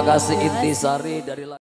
kasih Intisari dari